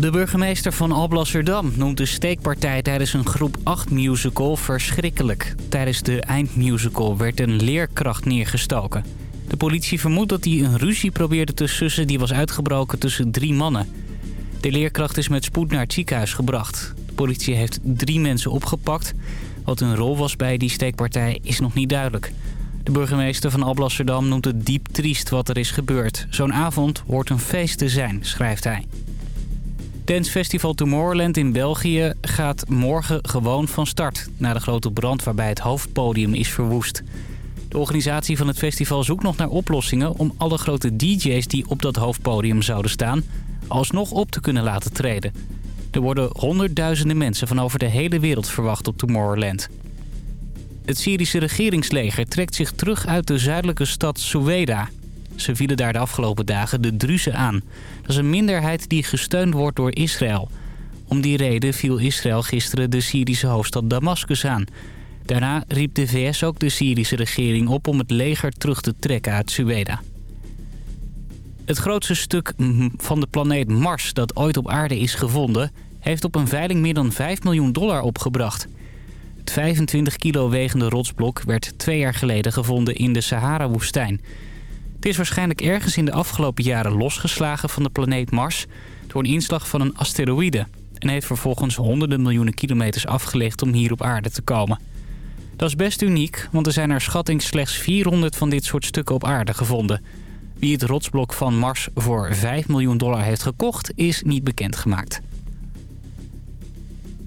De burgemeester van Alblasserdam noemt de steekpartij tijdens een groep 8 musical verschrikkelijk. Tijdens de eindmusical werd een leerkracht neergestoken. De politie vermoedt dat hij een ruzie probeerde te sussen die was uitgebroken tussen drie mannen. De leerkracht is met spoed naar het ziekenhuis gebracht. De politie heeft drie mensen opgepakt. Wat hun rol was bij die steekpartij is nog niet duidelijk. De burgemeester van Alblasserdam noemt het diep triest wat er is gebeurd. Zo'n avond hoort een feest te zijn, schrijft hij. Dancefestival Tomorrowland in België gaat morgen gewoon van start... na de grote brand waarbij het hoofdpodium is verwoest. De organisatie van het festival zoekt nog naar oplossingen... om alle grote DJ's die op dat hoofdpodium zouden staan... alsnog op te kunnen laten treden. Er worden honderdduizenden mensen van over de hele wereld verwacht op Tomorrowland. Het Syrische regeringsleger trekt zich terug uit de zuidelijke stad Soueda. Ze vielen daar de afgelopen dagen de Druzen aan. Dat is een minderheid die gesteund wordt door Israël. Om die reden viel Israël gisteren de Syrische hoofdstad Damascus aan. Daarna riep de VS ook de Syrische regering op om het leger terug te trekken uit Sueda. Het grootste stuk van de planeet Mars dat ooit op aarde is gevonden... heeft op een veiling meer dan 5 miljoen dollar opgebracht. Het 25 kilo wegende rotsblok werd twee jaar geleden gevonden in de Sahara-woestijn. Het is waarschijnlijk ergens in de afgelopen jaren losgeslagen van de planeet Mars... door een inslag van een asteroïde... en heeft vervolgens honderden miljoenen kilometers afgelegd om hier op aarde te komen. Dat is best uniek, want er zijn naar schatting slechts 400 van dit soort stukken op aarde gevonden. Wie het rotsblok van Mars voor 5 miljoen dollar heeft gekocht, is niet bekendgemaakt.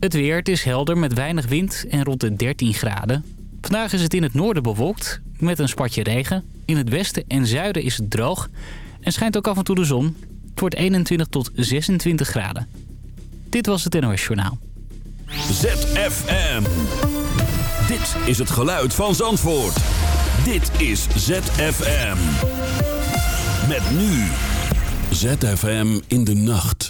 Het weer, het is helder met weinig wind en rond de 13 graden. Vandaag is het in het noorden bewolkt, met een spatje regen. In het westen en zuiden is het droog en schijnt ook af en toe de zon. Het wordt 21 tot 26 graden. Dit was het NOS Journaal. ZFM. Dit is het geluid van Zandvoort. Dit is ZFM. Met nu. ZFM in de nacht.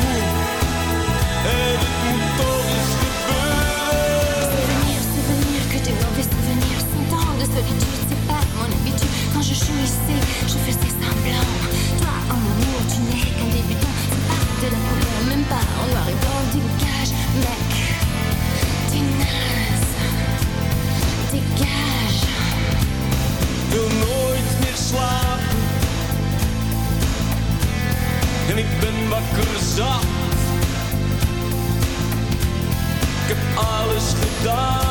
je jouissais, je faisais semblant. Toi, en amour, tu n'es qu'un débutant. C'est pas de la couleur, même pas en noir et blanc. Dégage, mec, t'es naze. Dégage. wil nooit meer slapen. En ik ben wakker zat. Ik heb alles gedaan.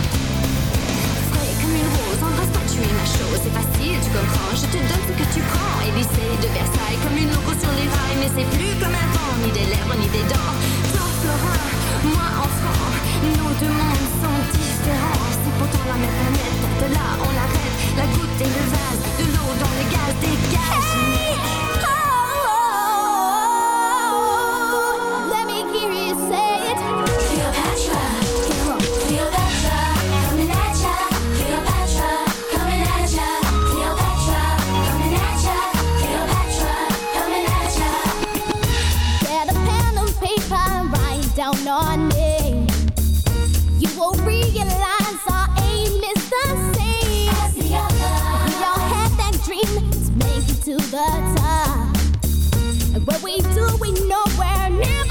Tu es ma chose. C'est facile, tu comprends. Je te donne ce que tu prends. Élysée de Versailles, comme une loco sur les rails. Mais c'est plus comme avant, ni des lèvres, ni des dents. Toi, Florin, moi, enfant. Nos deux mondes sont différents. C'est pourtant la même planète. De là, on arrête. La goutte et le vase. De l'eau dans le gaz. Dégage. To make it to the top. And what we do, we know we're never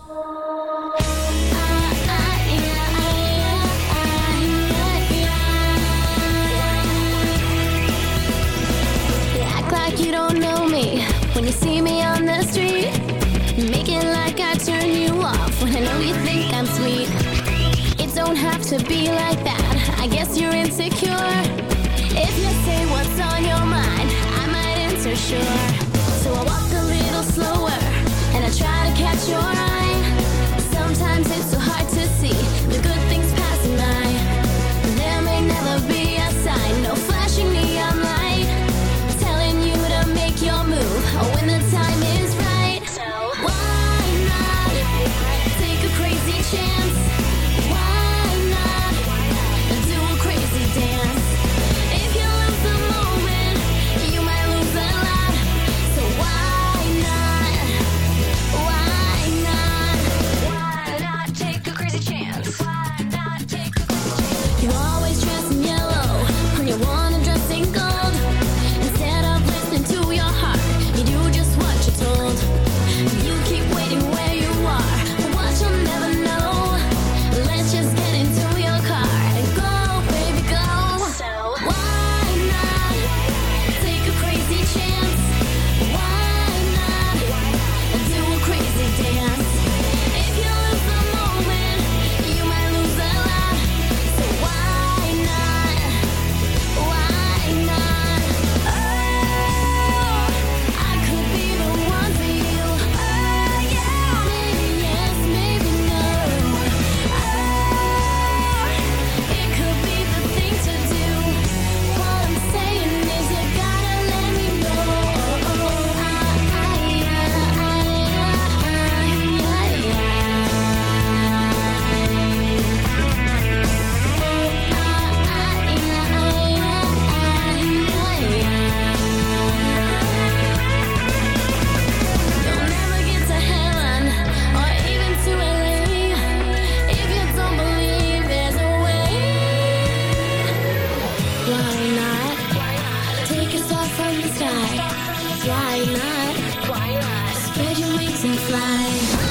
sure. fly.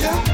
yeah.